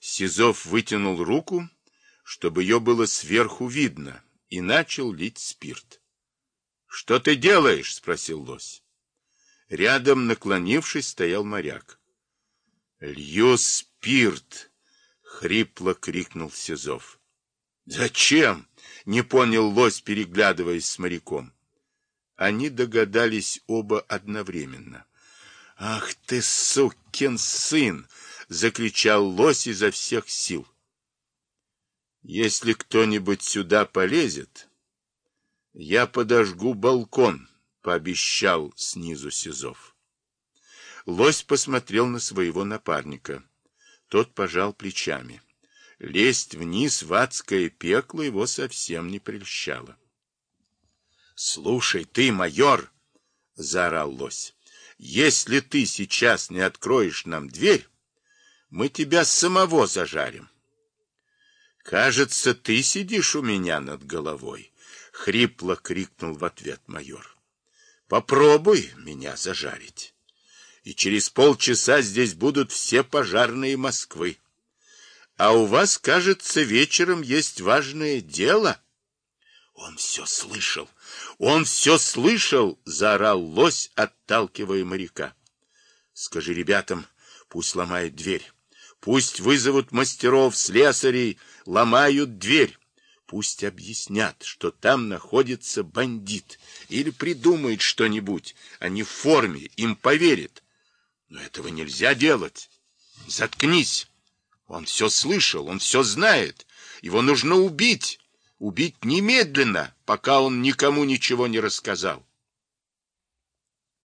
Сизов вытянул руку, чтобы ее было сверху видно, и начал лить спирт. — Что ты делаешь? — спросил лось. Рядом, наклонившись, стоял моряк. — Лью спирт! — хрипло крикнул Сизов. — Зачем? — не понял лось, переглядываясь с моряком. Они догадались оба одновременно. — Ах ты, сукин сын! — закричал лось изо всех сил. — Если кто-нибудь сюда полезет, я подожгу балкон, — пообещал снизу Сизов. Лось посмотрел на своего напарника. Тот пожал плечами. Лезть вниз в адское пекло его совсем не прельщало. — Слушай, ты, майор! — заорал лось. — Если ты сейчас не откроешь нам дверь, мы тебя самого зажарим. — Кажется, ты сидишь у меня над головой, — хрипло крикнул в ответ майор. — Попробуй меня зажарить. И через полчаса здесь будут все пожарные Москвы. А у вас, кажется, вечером есть важное дело. Он все слышал. Он все слышал, заорал лось, отталкивая моряка. Скажи ребятам, пусть ломает дверь. Пусть вызовут мастеров, слесарей, ломают дверь. Пусть объяснят, что там находится бандит, или придумает что-нибудь. Они в форме, им поверят. Но этого нельзя делать. Заткнись. Он все слышал, он все знает. Его нужно убить. Убить немедленно, пока он никому ничего не рассказал.